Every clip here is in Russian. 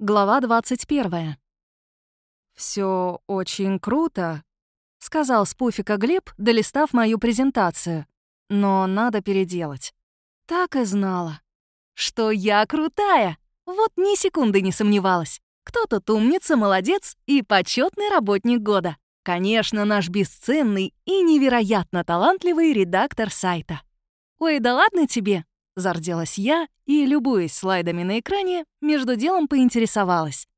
Глава 21. Все очень круто», — сказал с пуфика Глеб, долистав мою презентацию. «Но надо переделать». Так и знала. Что я крутая. Вот ни секунды не сомневалась. Кто тут умница, молодец и почетный работник года. Конечно, наш бесценный и невероятно талантливый редактор сайта. «Ой, да ладно тебе!» Зарделась я и, любуясь слайдами на экране, между делом поинтересовалась.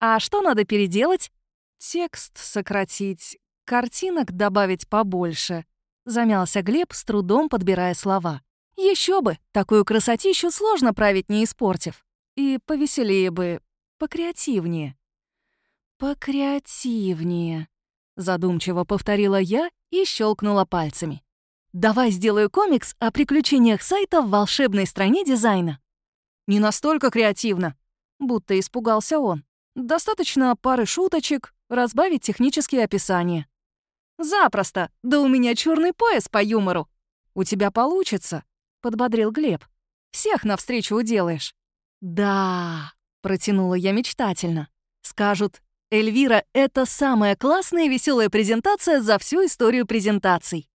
«А что надо переделать?» «Текст сократить, картинок добавить побольше», — замялся Глеб, с трудом подбирая слова. Еще бы, такую красотищу сложно править, не испортив. И повеселее бы, покреативнее». «Покреативнее», — задумчиво повторила я и щелкнула пальцами. Давай сделаю комикс о приключениях сайта в волшебной стране дизайна. Не настолько креативно, будто испугался он. Достаточно пары шуточек, разбавить технические описания. Запросто, да у меня черный пояс по юмору. У тебя получится, подбодрил Глеб. Всех навстречу уделаешь. Да, протянула я мечтательно. Скажут, Эльвира — это самая классная и веселая презентация за всю историю презентаций.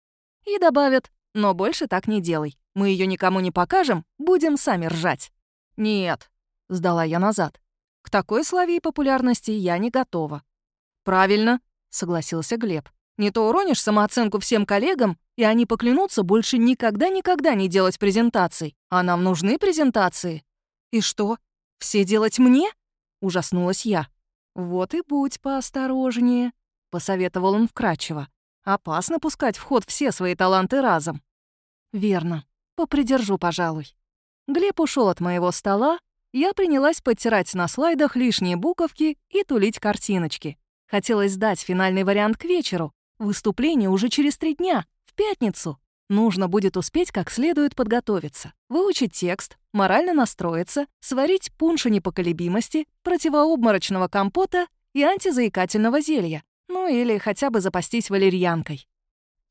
И добавят, но больше так не делай. Мы ее никому не покажем, будем сами ржать. Нет, сдала я назад. К такой славе и популярности я не готова. Правильно, согласился Глеб. Не то уронишь самооценку всем коллегам, и они поклянутся больше никогда-никогда не делать презентаций. А нам нужны презентации. И что, все делать мне? Ужаснулась я. Вот и будь поосторожнее, посоветовал он вкратчиво. Опасно пускать в ход все свои таланты разом. Верно. Попридержу, пожалуй. Глеб ушел от моего стола, я принялась подтирать на слайдах лишние буковки и тулить картиночки. Хотелось сдать финальный вариант к вечеру. Выступление уже через три дня, в пятницу. Нужно будет успеть как следует подготовиться, выучить текст, морально настроиться, сварить пунша непоколебимости, противообморочного компота и антизаикательного зелья. Ну или хотя бы запастись валерьянкой.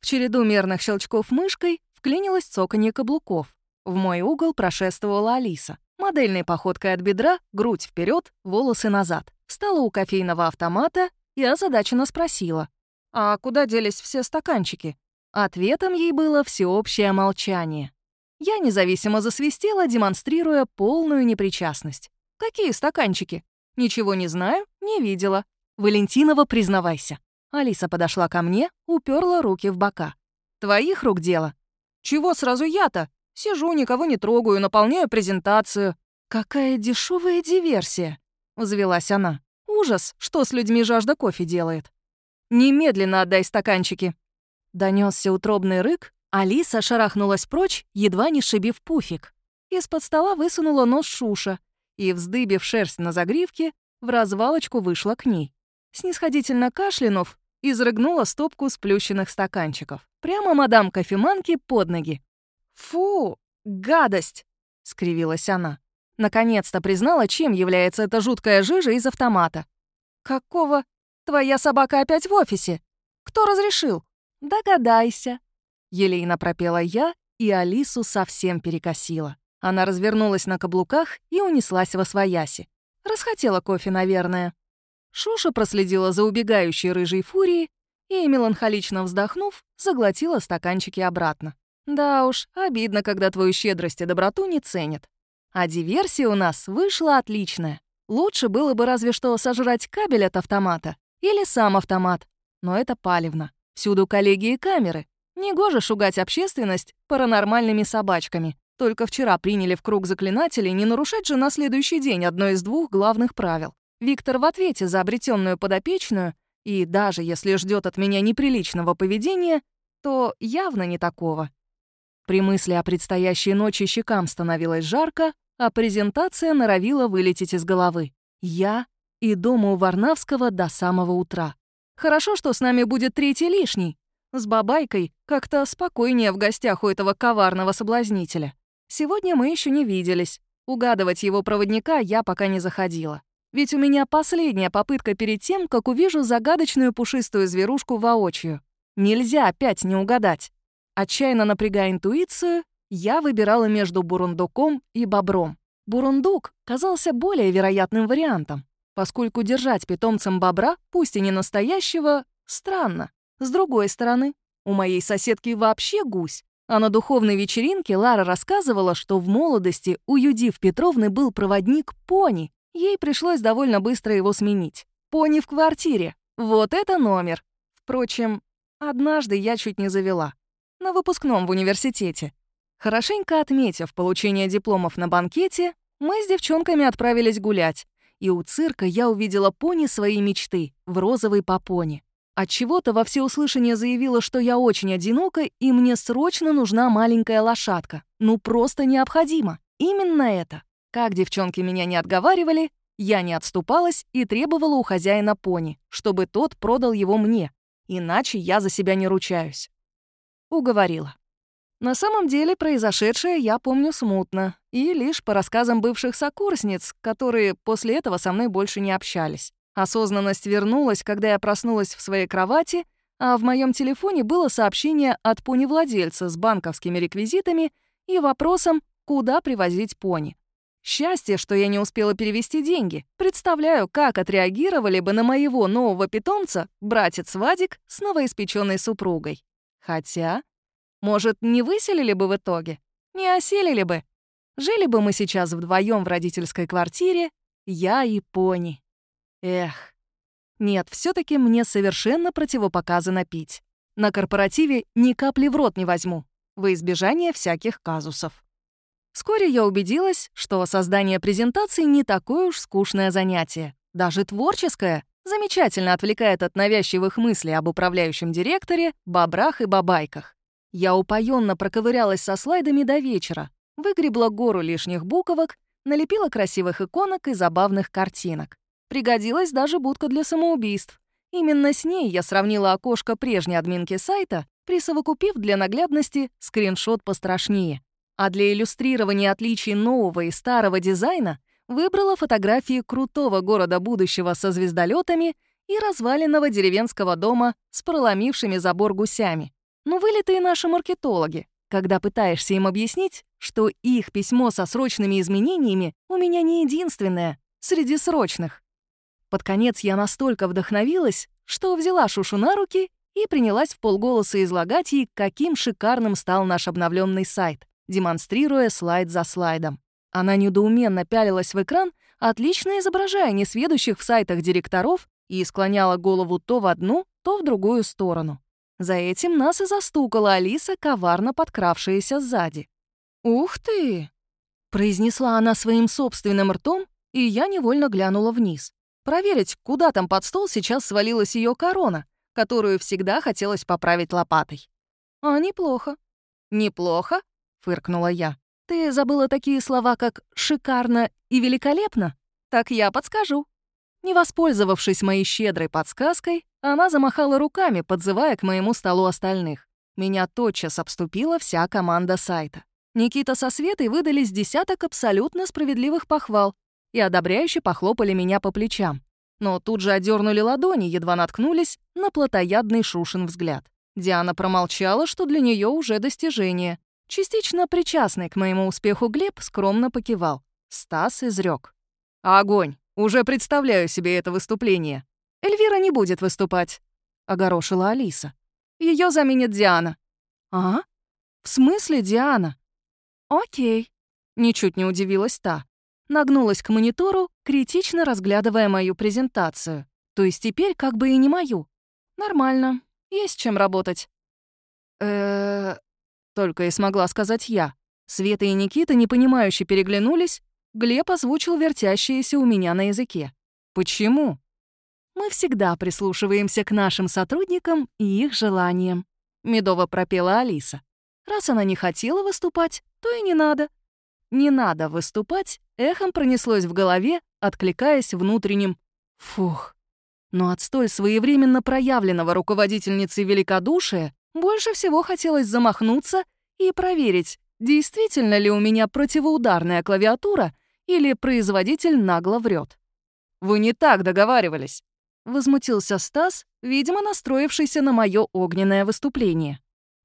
В череду мерных щелчков мышкой вклинилось цоканье каблуков. В мой угол прошествовала Алиса. Модельной походкой от бедра, грудь вперед, волосы назад. Встала у кофейного автомата и озадаченно спросила. «А куда делись все стаканчики?» Ответом ей было всеобщее молчание. Я независимо засвистела, демонстрируя полную непричастность. «Какие стаканчики?» «Ничего не знаю, не видела. Валентинова, признавайся». Алиса подошла ко мне, уперла руки в бока. «Твоих рук дело?» «Чего сразу я-то? Сижу, никого не трогаю, наполняю презентацию». «Какая дешевая диверсия!» — взвелась она. «Ужас, что с людьми жажда кофе делает». «Немедленно отдай стаканчики». Донесся утробный рык, Алиса шарахнулась прочь, едва не шибив пуфик. Из-под стола высунула нос Шуша и, вздыбив шерсть на загривке, в развалочку вышла к ней снисходительно кашлянув, изрыгнула стопку сплющенных стаканчиков. Прямо мадам кофеманки под ноги. «Фу, гадость!» — скривилась она. Наконец-то признала, чем является эта жуткая жижа из автомата. «Какого? Твоя собака опять в офисе? Кто разрешил?» «Догадайся!» Елейно пропела я, и Алису совсем перекосила. Она развернулась на каблуках и унеслась во свояси. Расхотела кофе, наверное. Шуша проследила за убегающей рыжей фурией и, меланхолично вздохнув, заглотила стаканчики обратно. Да уж, обидно, когда твою щедрость и доброту не ценят. А диверсия у нас вышла отличная. Лучше было бы разве что сожрать кабель от автомата или сам автомат. Но это палевно. Всюду коллеги и камеры. Негоже шугать общественность паранормальными собачками. Только вчера приняли в круг заклинателей не нарушать же на следующий день одно из двух главных правил. Виктор в ответе за обретенную подопечную, и даже если ждет от меня неприличного поведения, то явно не такого. При мысли о предстоящей ночи щекам становилось жарко, а презентация норовила вылететь из головы. Я и дома у Варнавского до самого утра. Хорошо, что с нами будет третий лишний. С бабайкой как-то спокойнее в гостях у этого коварного соблазнителя. Сегодня мы еще не виделись. Угадывать его проводника я пока не заходила. Ведь у меня последняя попытка перед тем, как увижу загадочную пушистую зверушку воочию. Нельзя опять не угадать. Отчаянно напрягая интуицию, я выбирала между бурундуком и бобром. Бурундук казался более вероятным вариантом, поскольку держать питомцем бобра, пусть и не настоящего, странно. С другой стороны, у моей соседки вообще гусь, а на духовной вечеринке Лара рассказывала, что в молодости у Юдив Петровны был проводник пони. Ей пришлось довольно быстро его сменить. Пони в квартире. Вот это номер. Впрочем, однажды я чуть не завела. На выпускном в университете. Хорошенько отметив получение дипломов на банкете, мы с девчонками отправились гулять. И у цирка я увидела пони своей мечты в розовой попоне. Отчего-то во всеуслышание заявила, что я очень одинока и мне срочно нужна маленькая лошадка. Ну просто необходимо. Именно это. Как девчонки меня не отговаривали, я не отступалась и требовала у хозяина пони, чтобы тот продал его мне. Иначе я за себя не ручаюсь. Уговорила. На самом деле произошедшее я помню смутно, и лишь по рассказам бывших сокурсниц, которые после этого со мной больше не общались. Осознанность вернулась, когда я проснулась в своей кровати, а в моем телефоне было сообщение от пони-владельца с банковскими реквизитами и вопросом, куда привозить пони. Счастье, что я не успела перевести деньги. Представляю, как отреагировали бы на моего нового питомца братец Вадик с новоиспеченной супругой. Хотя, может, не выселили бы в итоге? Не оселили бы? Жили бы мы сейчас вдвоем в родительской квартире, я и пони. Эх. Нет, все таки мне совершенно противопоказано пить. На корпоративе ни капли в рот не возьму, во избежание всяких казусов. Вскоре я убедилась, что создание презентации не такое уж скучное занятие. Даже творческое замечательно отвлекает от навязчивых мыслей об управляющем директоре, бобрах и бабайках. Я упоенно проковырялась со слайдами до вечера, выгребла гору лишних буковок, налепила красивых иконок и забавных картинок. Пригодилась даже будка для самоубийств. Именно с ней я сравнила окошко прежней админки сайта, присовокупив для наглядности скриншот пострашнее. А для иллюстрирования отличий нового и старого дизайна выбрала фотографии крутого города будущего со звездолетами и разваленного деревенского дома с проломившими забор гусями. Ну, вылитые наши маркетологи, когда пытаешься им объяснить, что их письмо со срочными изменениями у меня не единственное среди срочных. Под конец я настолько вдохновилась, что взяла Шушу на руки и принялась в полголоса излагать ей, каким шикарным стал наш обновленный сайт, демонстрируя слайд за слайдом. Она недоуменно пялилась в экран, отлично изображая несведущих в сайтах директоров и склоняла голову то в одну, то в другую сторону. За этим нас и застукала Алиса, коварно подкравшаяся сзади. «Ух ты!» — произнесла она своим собственным ртом, и я невольно глянула вниз. Проверить, куда там под стол сейчас свалилась ее корона, которую всегда хотелось поправить лопатой. «А неплохо». «Неплохо?» — фыркнула я. «Ты забыла такие слова, как «шикарно» и «великолепно»? Так я подскажу». Не воспользовавшись моей щедрой подсказкой, она замахала руками, подзывая к моему столу остальных. Меня тотчас обступила вся команда сайта. Никита со Светой выдали с десяток абсолютно справедливых похвал, и одобряюще похлопали меня по плечам. Но тут же одернули ладони, едва наткнулись на плотоядный Шушин взгляд. Диана промолчала, что для нее уже достижение. Частично причастный к моему успеху Глеб скромно покивал. Стас изрек. «Огонь! Уже представляю себе это выступление. Эльвира не будет выступать», — огорошила Алиса. Ее заменит Диана». «А? В смысле Диана?» «Окей», — ничуть не удивилась та нагнулась к монитору, критично разглядывая мою презентацию. То есть теперь как бы и не мою. Нормально, есть чем работать. э только и смогла сказать я. Света и Никита непонимающе переглянулись, Глеб озвучил вертящиеся у меня на языке. «Почему?» «Мы всегда прислушиваемся к нашим сотрудникам и их желаниям», — медово пропела Алиса. «Раз она не хотела выступать, то и не надо. «Не надо выступать» эхом пронеслось в голове, откликаясь внутренним «фух». Но от столь своевременно проявленного руководительницы великодушия больше всего хотелось замахнуться и проверить, действительно ли у меня противоударная клавиатура или производитель нагло врет. «Вы не так договаривались», — возмутился Стас, видимо, настроившийся на мое огненное выступление.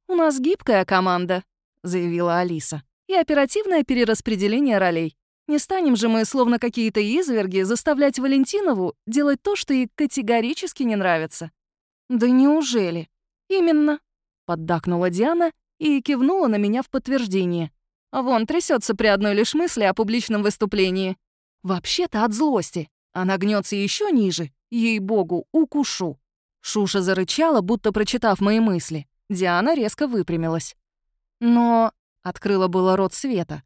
«У нас гибкая команда», — заявила Алиса и оперативное перераспределение ролей. Не станем же мы, словно какие-то изверги, заставлять Валентинову делать то, что ей категорически не нравится. Да неужели? Именно. Поддакнула Диана и кивнула на меня в подтверждение. Вон, трясется при одной лишь мысли о публичном выступлении. Вообще-то от злости. Она гнется еще ниже. Ей-богу, укушу. Шуша зарычала, будто прочитав мои мысли. Диана резко выпрямилась. Но... Открыла было рот Света.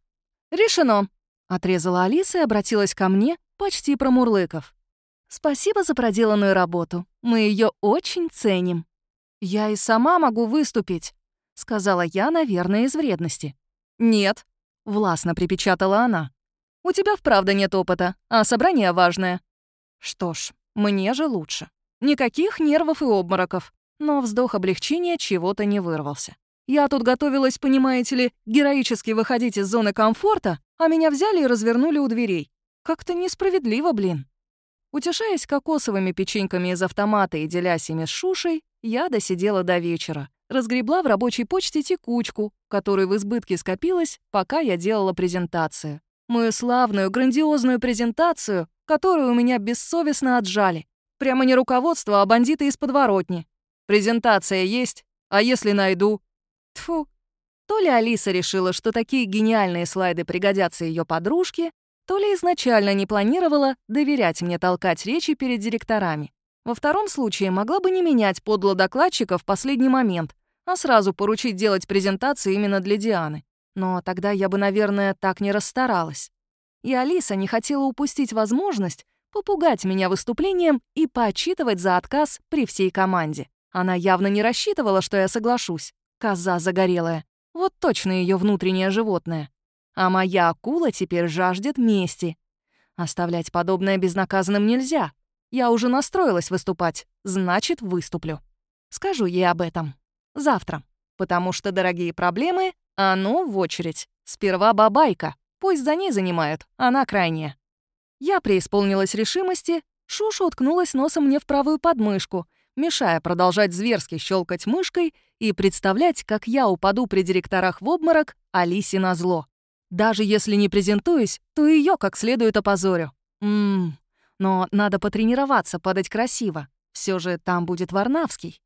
«Решено!» — отрезала Алиса и обратилась ко мне, почти промурлыков. «Спасибо за проделанную работу. Мы ее очень ценим». «Я и сама могу выступить», — сказала я, наверное, из вредности. «Нет», — властно припечатала она. «У тебя вправду нет опыта, а собрание важное». Что ж, мне же лучше. Никаких нервов и обмороков. Но вздох облегчения чего-то не вырвался. Я тут готовилась, понимаете ли, героически выходить из зоны комфорта, а меня взяли и развернули у дверей. Как-то несправедливо, блин. Утешаясь кокосовыми печеньками из автомата и делясь ими с Шушей, я досидела до вечера. Разгребла в рабочей почте текучку, которая в избытке скопилась, пока я делала презентацию. Мою славную, грандиозную презентацию, которую у меня бессовестно отжали. Прямо не руководство, а бандиты из подворотни. Презентация есть, а если найду? Тфу. То ли Алиса решила, что такие гениальные слайды пригодятся ее подружке, то ли изначально не планировала доверять мне толкать речи перед директорами. Во втором случае могла бы не менять подло докладчика в последний момент, а сразу поручить делать презентацию именно для Дианы. Но тогда я бы, наверное, так не расстаралась. И Алиса не хотела упустить возможность попугать меня выступлением и поотчитывать за отказ при всей команде. Она явно не рассчитывала, что я соглашусь. Коза загорелая. Вот точно ее внутреннее животное. А моя акула теперь жаждет мести. Оставлять подобное безнаказанным нельзя. Я уже настроилась выступать, значит, выступлю. Скажу ей об этом. Завтра. Потому что дорогие проблемы, ну, в очередь. Сперва бабайка. Пусть за ней занимают, она крайняя. Я преисполнилась решимости, Шуша уткнулась носом мне в правую подмышку — мешая продолжать зверски щелкать мышкой и представлять, как я упаду при директорах в обморок Алисе на зло. Даже если не презентуюсь, то ее как следует опозорю. Ммм, но надо потренироваться, падать красиво. Все же там будет Варнавский.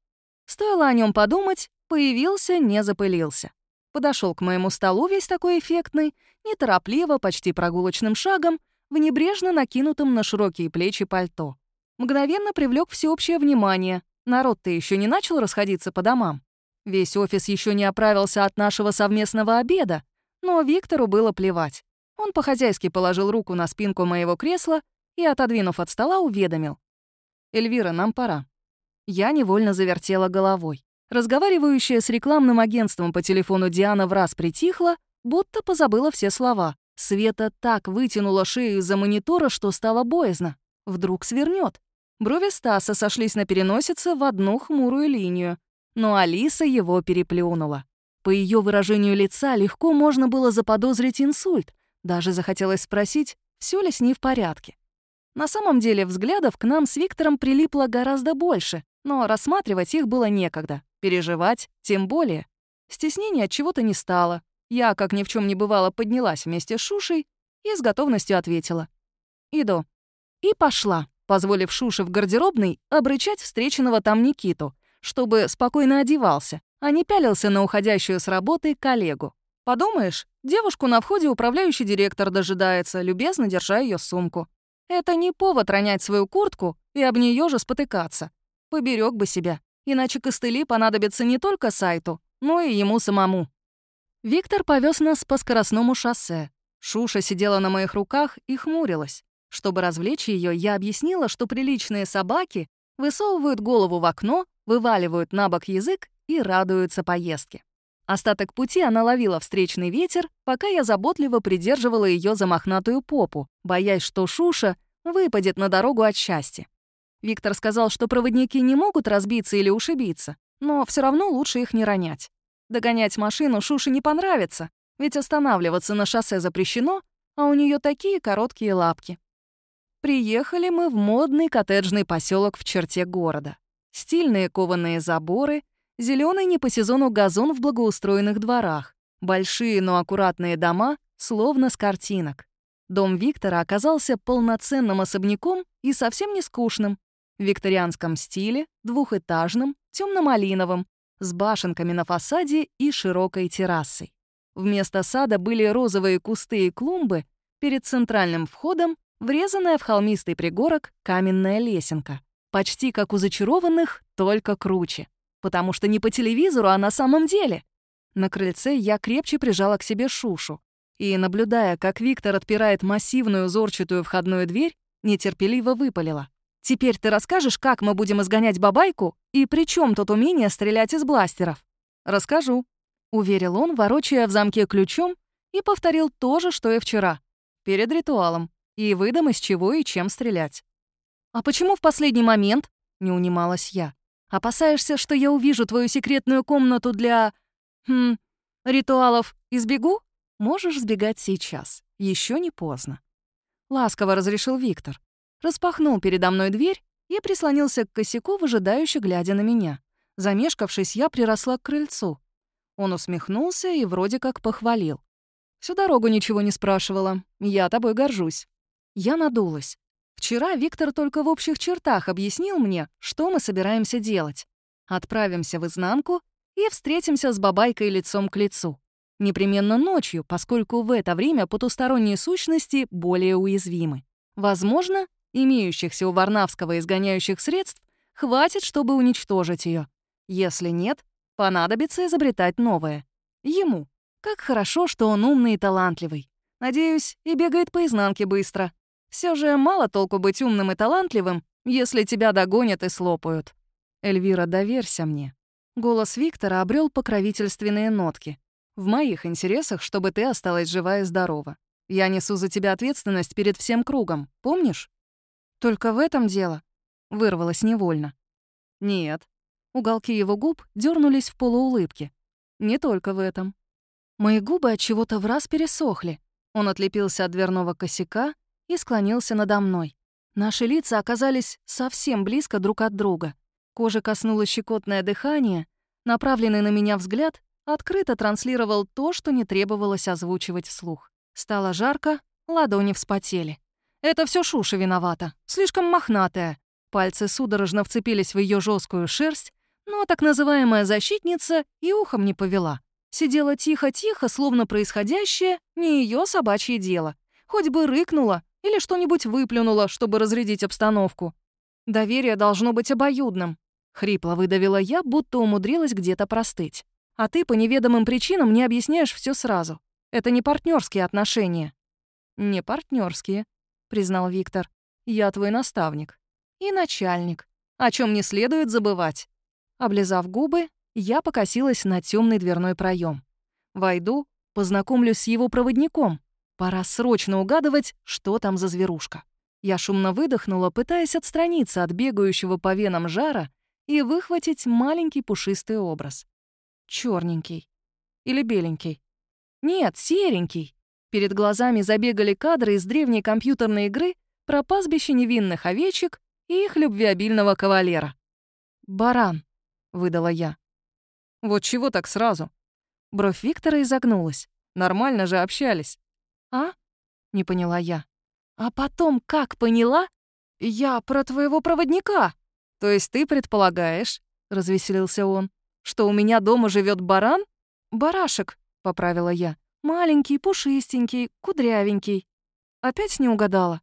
Стоило о нем подумать, появился, не запылился. Подошел к моему столу весь такой эффектный, неторопливо, почти прогулочным шагом, в небрежно накинутом на широкие плечи пальто мгновенно привлек всеобщее внимание. Народ-то еще не начал расходиться по домам. Весь офис еще не оправился от нашего совместного обеда, но Виктору было плевать. Он по-хозяйски положил руку на спинку моего кресла и, отодвинув от стола, уведомил. «Эльвира, нам пора». Я невольно завертела головой. Разговаривающая с рекламным агентством по телефону Диана в раз притихла, будто позабыла все слова. Света так вытянула шею из-за монитора, что стало боязно. Вдруг свернет. Брови Стаса сошлись на переносице в одну хмурую линию, но Алиса его переплюнула. По ее выражению лица легко можно было заподозрить инсульт, даже захотелось спросить, все ли с ней в порядке. На самом деле взглядов к нам с Виктором прилипло гораздо больше, но рассматривать их было некогда, переживать тем более. Стеснения от чего-то не стало. Я, как ни в чем не бывало, поднялась вместе с Шушей и с готовностью ответила. «Иду». И пошла позволив Шуше в гардеробной обрычать встреченного там Никиту, чтобы спокойно одевался, а не пялился на уходящую с работы коллегу. Подумаешь, девушку на входе управляющий директор дожидается, любезно держа ее сумку. Это не повод ронять свою куртку и об нее же спотыкаться. Поберег бы себя, иначе костыли понадобятся не только сайту, но и ему самому. Виктор повез нас по скоростному шоссе. Шуша сидела на моих руках и хмурилась. Чтобы развлечь ее, я объяснила, что приличные собаки высовывают голову в окно, вываливают на бок язык и радуются поездке. Остаток пути она ловила встречный ветер, пока я заботливо придерживала ее за мохнатую попу, боясь, что Шуша выпадет на дорогу от счастья. Виктор сказал, что проводники не могут разбиться или ушибиться, но все равно лучше их не ронять. Догонять машину Шуше не понравится, ведь останавливаться на шоссе запрещено, а у нее такие короткие лапки. Приехали мы в модный коттеджный поселок в черте города. Стильные кованые заборы, зеленый не по сезону газон в благоустроенных дворах, большие, но аккуратные дома, словно с картинок. Дом Виктора оказался полноценным особняком и совсем не скучным. В викторианском стиле, двухэтажным, темно-малиновым, с башенками на фасаде и широкой террасой. Вместо сада были розовые кусты и клумбы, перед центральным входом врезанная в холмистый пригорок каменная лесенка. Почти как у зачарованных, только круче. Потому что не по телевизору, а на самом деле. На крыльце я крепче прижала к себе Шушу. И, наблюдая, как Виктор отпирает массивную узорчатую входную дверь, нетерпеливо выпалила. «Теперь ты расскажешь, как мы будем изгонять бабайку и при чем тут умение стрелять из бластеров?» «Расскажу», — уверил он, ворочая в замке ключом, и повторил то же, что и вчера. Перед ритуалом. И выдам, из чего и чем стрелять. «А почему в последний момент?» — не унималась я. «Опасаешься, что я увижу твою секретную комнату для... Хм... ритуалов и сбегу?» «Можешь сбегать сейчас. Еще не поздно». Ласково разрешил Виктор. Распахнул передо мной дверь и прислонился к косяку, выжидающе глядя на меня. Замешкавшись, я приросла к крыльцу. Он усмехнулся и вроде как похвалил. Всю дорогу ничего не спрашивала. Я тобой горжусь. Я надулась. Вчера Виктор только в общих чертах объяснил мне, что мы собираемся делать. Отправимся в изнанку и встретимся с бабайкой лицом к лицу. Непременно ночью, поскольку в это время потусторонние сущности более уязвимы. Возможно, имеющихся у Варнавского изгоняющих средств хватит, чтобы уничтожить ее. Если нет, понадобится изобретать новое. Ему. Как хорошо, что он умный и талантливый. Надеюсь, и бегает по изнанке быстро. Все же мало толку быть умным и талантливым, если тебя догонят и слопают. Эльвира, доверься мне. Голос Виктора обрел покровительственные нотки. В моих интересах, чтобы ты осталась жива и здорова. Я несу за тебя ответственность перед всем кругом, помнишь? Только в этом дело. Вырвалась невольно. Нет. Уголки его губ дернулись в полуулыбке. Не только в этом. Мои губы от чего-то в раз пересохли. Он отлепился от дверного косяка и склонился надо мной. Наши лица оказались совсем близко друг от друга. Кожа коснулась щекотное дыхание, направленный на меня взгляд открыто транслировал то, что не требовалось озвучивать вслух. Стало жарко, ладони вспотели. Это все Шуша виновата, слишком мохнатая. Пальцы судорожно вцепились в ее жесткую шерсть, но так называемая защитница и ухом не повела. Сидела тихо-тихо, словно происходящее не ее собачье дело. Хоть бы рыкнула или что-нибудь выплюнула, чтобы разрядить обстановку. Доверие должно быть обоюдным. Хрипло выдавила я, будто умудрилась где-то простыть. А ты по неведомым причинам не объясняешь все сразу. Это не партнерские отношения». «Не партнерские, признал Виктор. «Я твой наставник. И начальник. О чем не следует забывать». Облизав губы, я покосилась на темный дверной проем. Войду, познакомлюсь с его проводником. Пора срочно угадывать, что там за зверушка. Я шумно выдохнула, пытаясь отстраниться от бегающего по венам жара и выхватить маленький пушистый образ черненький или беленький. Нет, серенький. Перед глазами забегали кадры из древней компьютерной игры про пастбище невинных овечек и их любвеобильного кавалера. «Баран», — выдала я. «Вот чего так сразу?» Бровь Виктора изогнулась. «Нормально же общались». «А?» — не поняла я. «А потом как поняла? Я про твоего проводника». «То есть ты предполагаешь?» — развеселился он что у меня дома живет баран? Барашек, поправила я. Маленький, пушистенький, кудрявенький. Опять не угадала.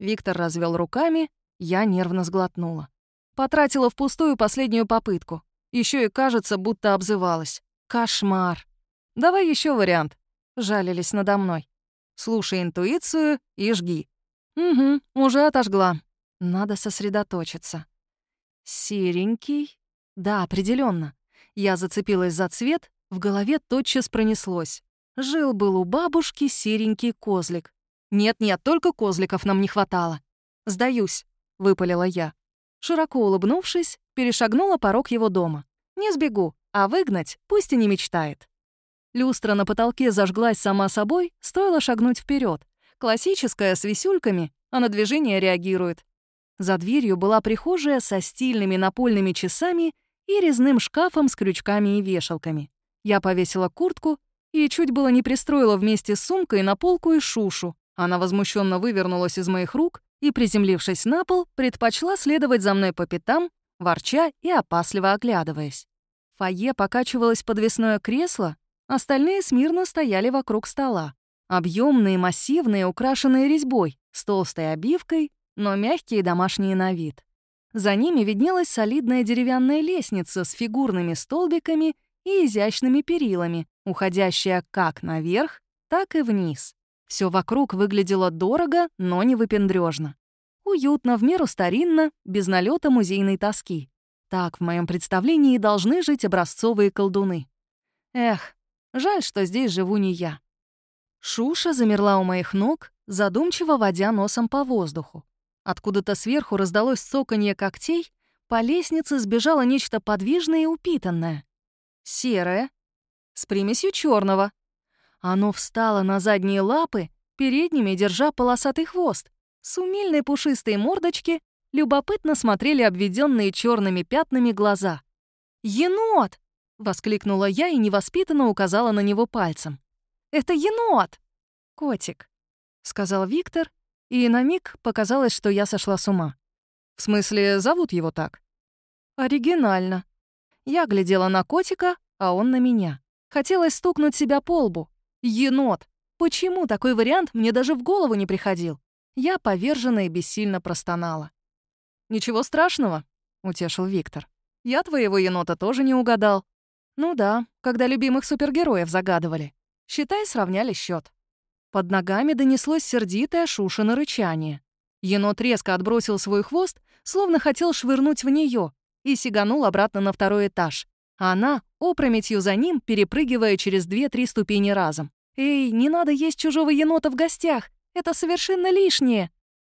Виктор развел руками, я нервно сглотнула. Потратила впустую последнюю попытку. Еще и кажется, будто обзывалась. Кошмар. Давай еще вариант. Жалились надо мной. Слушай интуицию и жги. Угу, уже отожгла. Надо сосредоточиться. Серенький? Да, определенно. Я зацепилась за цвет, в голове тотчас пронеслось. Жил-был у бабушки серенький козлик. Нет-нет, только козликов нам не хватало. «Сдаюсь», — выпалила я. Широко улыбнувшись, перешагнула порог его дома. «Не сбегу, а выгнать пусть и не мечтает». Люстра на потолке зажглась сама собой, стоило шагнуть вперед. Классическая, с висюльками, а на движение реагирует. За дверью была прихожая со стильными напольными часами и резным шкафом с крючками и вешалками. Я повесила куртку и чуть было не пристроила вместе с сумкой на полку и шушу. Она возмущенно вывернулась из моих рук и, приземлившись на пол, предпочла следовать за мной по пятам, ворча и опасливо оглядываясь. В фойе покачивалось подвесное кресло, остальные смирно стояли вокруг стола. Объемные, массивные, украшенные резьбой, с толстой обивкой, но мягкие домашние на вид. За ними виднелась солидная деревянная лестница с фигурными столбиками и изящными перилами, уходящая как наверх, так и вниз. Все вокруг выглядело дорого, но не выпендрежно. Уютно, в меру старинно, без налета музейной тоски. Так в моем представлении должны жить образцовые колдуны. Эх, жаль, что здесь живу не я. Шуша замерла у моих ног, задумчиво водя носом по воздуху. Откуда-то сверху раздалось цоканье когтей, по лестнице сбежало нечто подвижное и упитанное. Серое, с примесью черного. Оно встало на задние лапы, передними держа полосатый хвост. С умильной пушистой мордочки любопытно смотрели обведенные черными пятнами глаза. «Енот!» — воскликнула я и невоспитанно указала на него пальцем. «Это енот!» «Котик», — сказал Виктор и на миг показалось, что я сошла с ума. В смысле, зовут его так? Оригинально. Я глядела на котика, а он на меня. Хотелось стукнуть себя по лбу. Енот! Почему такой вариант мне даже в голову не приходил? Я поверженно и бессильно простонала. «Ничего страшного», — утешил Виктор. «Я твоего енота тоже не угадал». «Ну да, когда любимых супергероев загадывали. Считай, сравняли счет. Под ногами донеслось сердитое Шушино рычание. Енот резко отбросил свой хвост, словно хотел швырнуть в нее, и сиганул обратно на второй этаж. А она опрометью за ним, перепрыгивая через две-три ступени разом. «Эй, не надо есть чужого енота в гостях! Это совершенно лишнее!»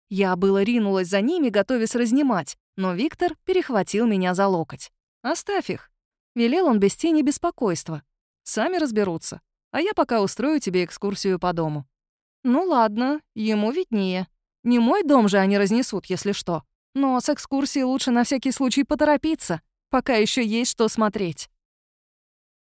Я было ринулась за ними, готовясь разнимать, но Виктор перехватил меня за локоть. «Оставь их!» — велел он без тени беспокойства. «Сами разберутся а я пока устрою тебе экскурсию по дому». «Ну ладно, ему виднее. Не мой дом же они разнесут, если что. Но с экскурсией лучше на всякий случай поторопиться, пока еще есть что смотреть».